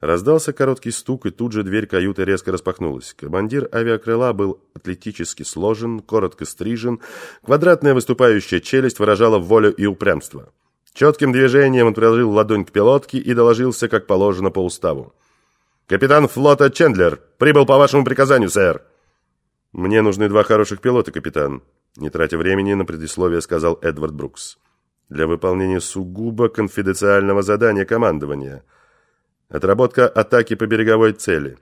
Раздался короткий стук, и тут же дверь каюты резко распахнулась. Командир авиакрыла был атлетически сложен, коротко стрижен, квадратная выступающая челюсть выражала волю и упрямство. Четким движением он приложил ладонь к пилотке и доложился, как положено по уставу. «Капитан флота Чендлер прибыл по вашему приказанию, сэр!» «Мне нужны два хороших пилота, капитан», — не тратя времени на предисловие, сказал Эдвард Брукс. «Для выполнения сугубо конфиденциального задания командования». Отработка атаки по береговой цели.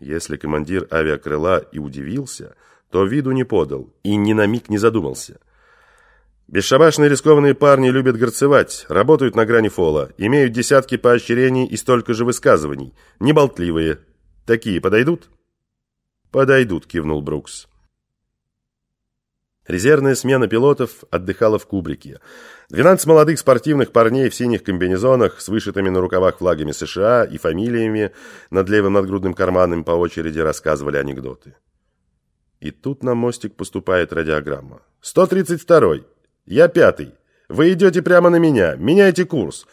Если командир авиакрыла и удивился, то виду не подал и ни на миг не задумался. Бесшабашные рискованные парни любят горцевать, работают на грани фола, имеют десятки поощрений и столько же высказываний, неболтливые. Такие подойдут? Подойдут, кивнул Брукс. Резервная смена пилотов отдыхала в кубрике. 12 молодых спортивных парней в синих комбинезонах с вышитыми на рукавах флагами США и фамилиями над левым надгрудным карманом по очереди рассказывали анекдоты. И тут на мостик поступает радиограмма. «132-й! Я пятый! Вы идете прямо на меня! Меняйте курс!»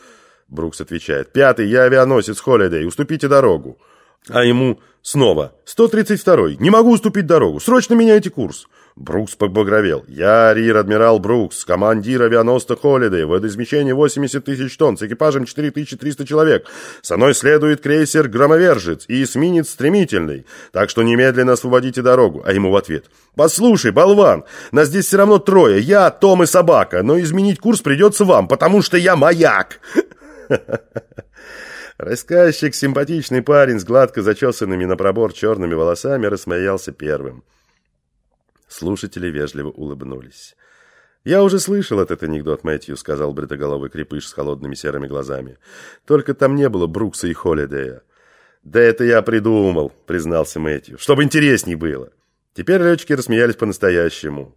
Брукс отвечает. «Пятый, я авианосец Холидей, уступите дорогу!» А ему снова. «132-й, не могу уступить дорогу, срочно меняйте курс!» Брукс побагровел. «Я рир-адмирал Брукс, командир авианоста Холидей, водоизмещение 80 тысяч тонн, с экипажем 4300 человек. Со мной следует крейсер «Громовержец» и эсминец «Стремительный». Так что немедленно освободите дорогу». А ему в ответ. «Послушай, болван, нас здесь все равно трое, я, Том и собака, но изменить курс придется вам, потому что я маяк». Рассказчик, симпатичный парень с гладко зачесанными на пробор черными волосами, рассмеялся первым. Слушатели вежливо улыбнулись. «Я уже слышал этот анекдот, Мэтью», — сказал бритоголовый крепыш с холодными серыми глазами. «Только там не было Брукса и Холидея». «Да это я придумал», — признался Мэтью, — «чтобы интересней было». Теперь летчики рассмеялись по-настоящему.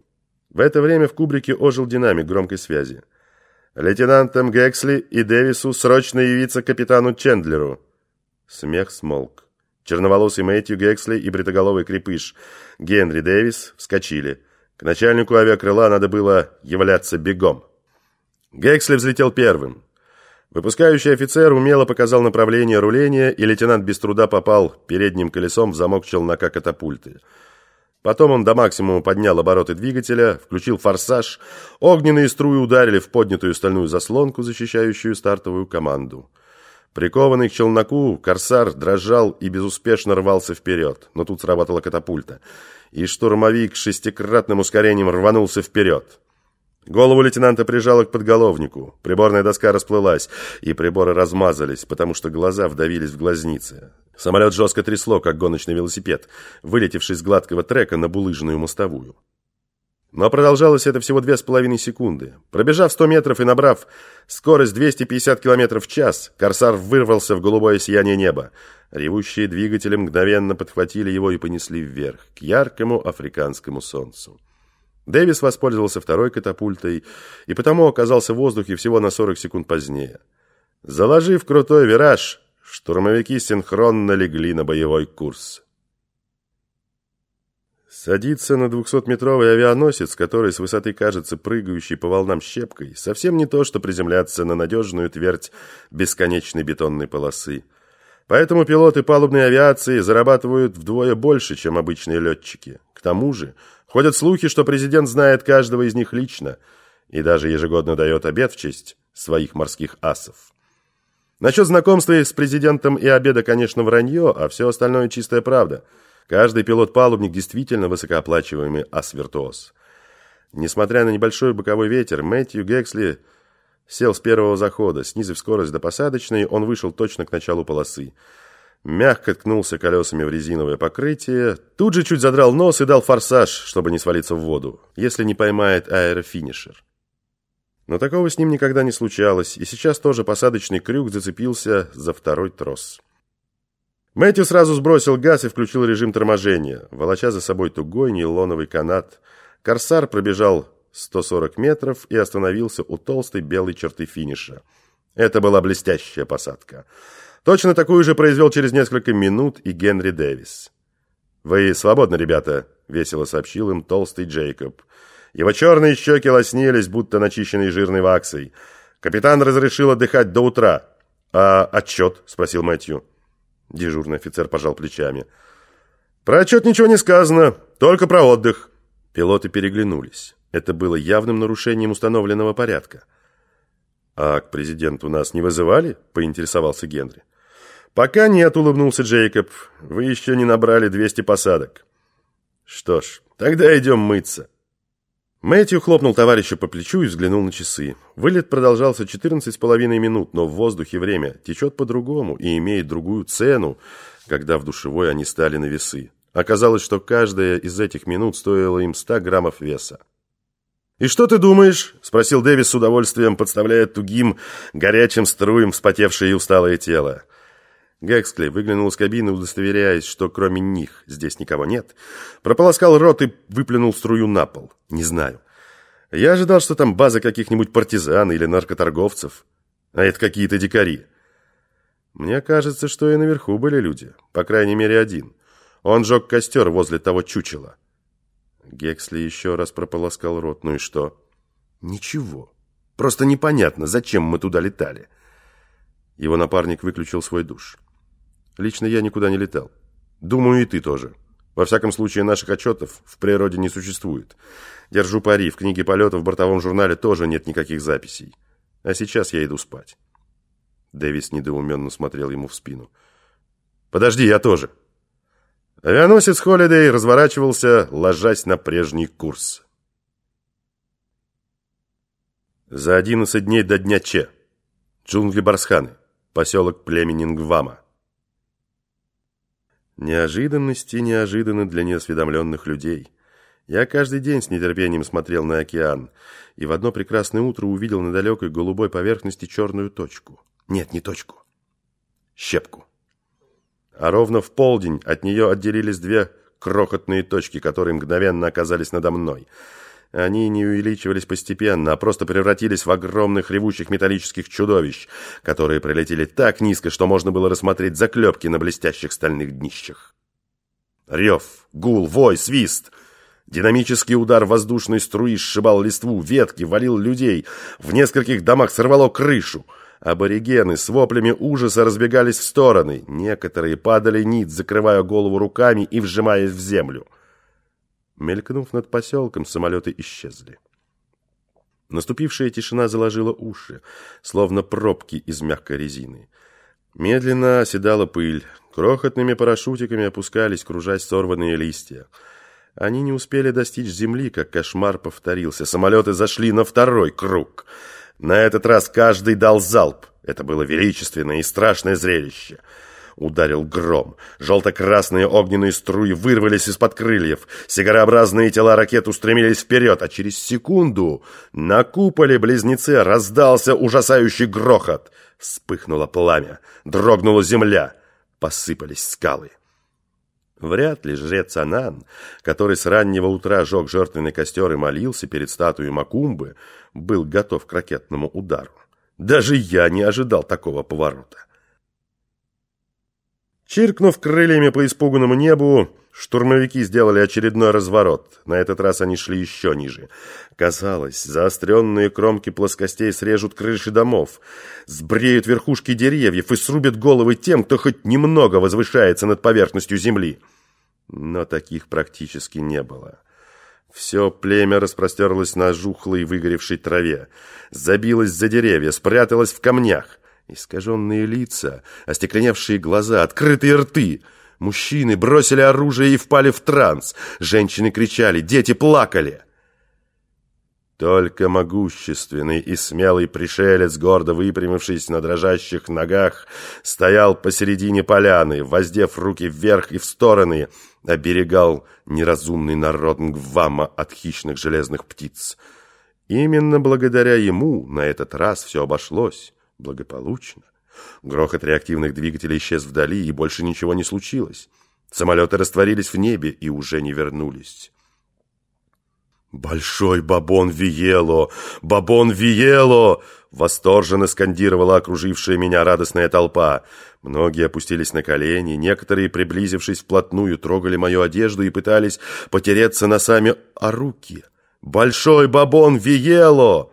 В это время в кубрике ожил динамик громкой связи. «Лейтенантам Гексли и Дэвису срочно явиться капитану Чендлеру». Смех смолк. Черноволосый Мэтью Гексли и бритоголовый крепыш Генри Дэвис вскочили. К начальнику авиакрыла надо было являться бегом. Гексли взлетел первым. Выпускающий офицер умело показал направление руления, и лейтенант без труда попал передним колесом в замок челнока катапульты. Потом он до максимума поднял обороты двигателя, включил форсаж, огненные струи ударили в поднятую стальную заслонку, защищающую стартовую команду. Прикованный к челноку, корсар дрожал и безуспешно рвался вперед, но тут сработала катапульта, и штурмовик шестикратным ускорением рванулся вперед. Голову лейтенанта прижало к подголовнику, приборная доска расплылась, и приборы размазались, потому что глаза вдавились в глазницы. Самолет жестко трясло, как гоночный велосипед, вылетевший с гладкого трека на булыжную мостовую. Но продолжалось это всего две с половиной секунды. Пробежав 100 метров и набрав скорость 250 км в час, «Корсар» вырвался в голубое сияние неба. Ревущие двигатели мгновенно подхватили его и понесли вверх, к яркому африканскому солнцу. Дэвис воспользовался второй катапультой и потому оказался в воздухе всего на 40 секунд позднее. Заложив крутой вираж, штурмовики синхронно легли на боевой курс. Садиться на двухсотметровый авианосец, который с высоты кажется прыгающей по волнам щепкой, совсем не то, что приземляться на надежную твердь бесконечной бетонной полосы. Поэтому пилоты палубной авиации зарабатывают вдвое больше, чем обычные летчики. К тому же, ходят слухи, что президент знает каждого из них лично и даже ежегодно дает обед в честь своих морских асов. Насчет знакомства с президентом и обеда, конечно, вранье, а все остальное чистая правда – Каждый пилот-палубник действительно высокооплачиваемый ас-виртуоз. Несмотря на небольшой боковой ветер, Мэтью Гексли сел с первого захода. Снизив скорость до посадочной, он вышел точно к началу полосы. Мягко ткнулся колесами в резиновое покрытие, тут же чуть задрал нос и дал форсаж, чтобы не свалиться в воду, если не поймает аэрофинишер. Но такого с ним никогда не случалось, и сейчас тоже посадочный крюк зацепился за второй трос. Мэтью сразу сбросил газ и включил режим торможения, волоча за собой тугой нейлоновый канат. Корсар пробежал 140 метров и остановился у толстой белой черты финиша. Это была блестящая посадка. Точно такую же произвел через несколько минут и Генри Дэвис. «Вы свободны, ребята», — весело сообщил им толстый Джейкоб. Его черные щеки лоснились, будто начищенные жирной ваксой. Капитан разрешил отдыхать до утра. «А отчет?» – спросил Мэтью. Дежурный офицер пожал плечами. «Про отчет ничего не сказано, только про отдых». Пилоты переглянулись. Это было явным нарушением установленного порядка. «А к президенту нас не вызывали?» – поинтересовался Генри. «Пока нет», – улыбнулся Джейкоб. «Вы еще не набрали 200 посадок». «Что ж, тогда идем мыться». Мэтью хлопнул товарища по плечу и взглянул на часы. Вылет продолжался 14 с половиной минут, но в воздухе время течет по-другому и имеет другую цену, когда в душевой они стали на весы. Оказалось, что каждая из этих минут стоила им 100 граммов веса. «И что ты думаешь?» – спросил Дэвис с удовольствием, подставляя тугим, горячим струем вспотевшее и усталое тело. Гэксли выглянул из кабины, удостоверяясь, что кроме них здесь никого нет, прополоскал рот и выплюнул струю на пол. Не знаю. Я ожидал, что там база каких-нибудь партизан или наркоторговцев. А это какие-то дикари. Мне кажется, что и наверху были люди. По крайней мере, один. Он жег костер возле того чучела. Гексли еще раз прополоскал рот. Ну и что? Ничего. Просто непонятно, зачем мы туда летали. Его напарник выключил свой душ. Лично я никуда не летал. Думаю, и ты тоже. Во всяком случае, наших отчетов в природе не существует. Держу пари, в книге полета в бортовом журнале тоже нет никаких записей. А сейчас я иду спать. Дэвис недоуменно смотрел ему в спину. «Подожди, я тоже». Авианосец Холидей разворачивался, ложась на прежний курс. За одиннадцать дней до дня Че. Джунгли Барсханы. Поселок племени Нгвама. Неожиданности неожиданны для неосведомленных людей. Я каждый день с нетерпением смотрел на океан, и в одно прекрасное утро увидел на далекой голубой поверхности черную точку. Нет, не точку. Щепку. А ровно в полдень от нее отделились две крохотные точки, которые мгновенно оказались надо мной — они не увеличивались постепенно, а просто превратились в огромных ревущих металлических чудовищ, которые пролетели так низко, что можно было рассмотреть заклепки на блестящих стальных днищах. Рев, гул, вой, свист. Динамический удар воздушной струи сшибал листву, ветки, валил людей. В нескольких домах сорвало крышу. Аборигены с воплями ужаса разбегались в стороны. Некоторые падали ниц, закрывая голову руками и вжимаясь в землю. Мелькнув над поселком, самолеты исчезли. Наступившая тишина заложила уши, словно пробки из мягкой резины. Медленно оседала пыль. Крохотными парашютиками опускались, кружась сорванные листья. Они не успели достичь земли, как кошмар повторился. Самолеты зашли на второй круг. На этот раз каждый дал залп. Это было величественное и страшное зрелище — Ударил гром. Желто-красные огненные струи вырвались из-под крыльев. Сигарообразные тела ракет устремились вперед, а через секунду на куполе близнецы раздался ужасающий грохот. Вспыхнуло пламя, дрогнула земля, посыпались скалы. Вряд ли жрец Анан, который с раннего утра жег жертвенный костер и молился перед статуей Макумбы, был готов к ракетному удару. Даже я не ожидал такого поворота. Чиркнув крыльями по испуганному небу, штурмовики сделали очередной разворот. На этот раз они шли еще ниже. Казалось, заостренные кромки плоскостей срежут крыши домов, сбреют верхушки деревьев и срубят головы тем, кто хоть немного возвышается над поверхностью земли. Но таких практически не было. Все племя распростерлось на жухлой выгоревшей траве, забилось за деревья, спряталось в камнях. Искаженные лица, остекленевшие глаза, открытые рты. Мужчины бросили оружие и впали в транс. Женщины кричали, дети плакали. Только могущественный и смелый пришелец, гордо выпрямившись на дрожащих ногах, стоял посередине поляны, воздев руки вверх и в стороны, оберегал неразумный народ Нгвама от хищных железных птиц. Именно благодаря ему на этот раз все обошлось благополучно. Грохот реактивных двигателей исчез вдали, и больше ничего не случилось. Самолеты растворились в небе и уже не вернулись. «Большой бабон Виело! Бабон Виело!» Восторженно скандировала окружившая меня радостная толпа. Многие опустились на колени, некоторые, приблизившись вплотную, трогали мою одежду и пытались потереться носами о руки. «Большой бабон Виело!»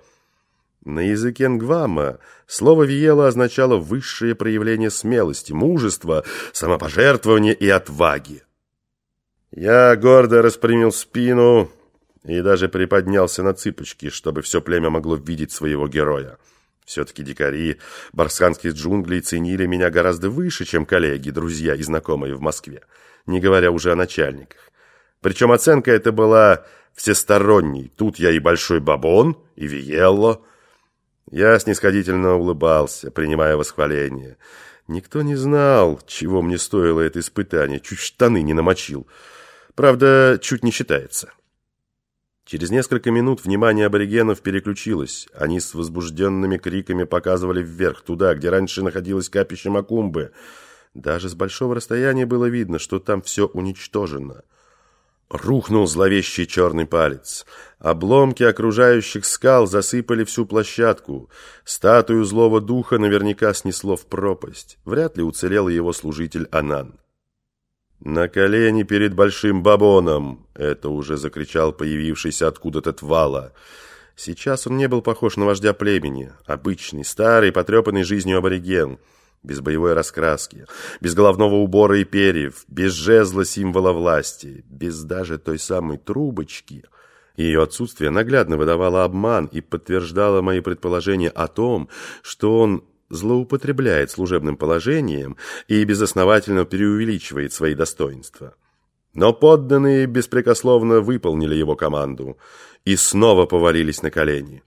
На языке нгвама слово «виела» означало высшее проявление смелости, мужества, самопожертвования и отваги. Я гордо распрямил спину и даже приподнялся на цыпочки, чтобы все племя могло видеть своего героя. Все-таки дикари барсханских джунглей ценили меня гораздо выше, чем коллеги, друзья и знакомые в Москве, не говоря уже о начальниках. Причем оценка эта была всесторонней. Тут я и Большой Бабон, и Виелло, я снисходительно улыбался, принимая восхваление. Никто не знал, чего мне стоило это испытание, чуть штаны не намочил. Правда, чуть не считается. Через несколько минут внимание аборигенов переключилось. Они с возбужденными криками показывали вверх, туда, где раньше находилось капище Макумбы. Даже с большого расстояния было видно, что там все уничтожено. Рухнул зловещий черный палец. Обломки окружающих скал засыпали всю площадку. Статую злого духа наверняка снесло в пропасть. Вряд ли уцелел его служитель Анан. «На колени перед большим бабоном!» — это уже закричал появившийся откуда-то твала. Сейчас он не был похож на вождя племени. Обычный, старый, потрепанный жизнью абориген — без боевой раскраски, без головного убора и перьев, без жезла символа власти, без даже той самой трубочки. Ее отсутствие наглядно выдавало обман и подтверждало мои предположения о том, что он злоупотребляет служебным положением и безосновательно преувеличивает свои достоинства. Но подданные беспрекословно выполнили его команду и снова повалились на колени.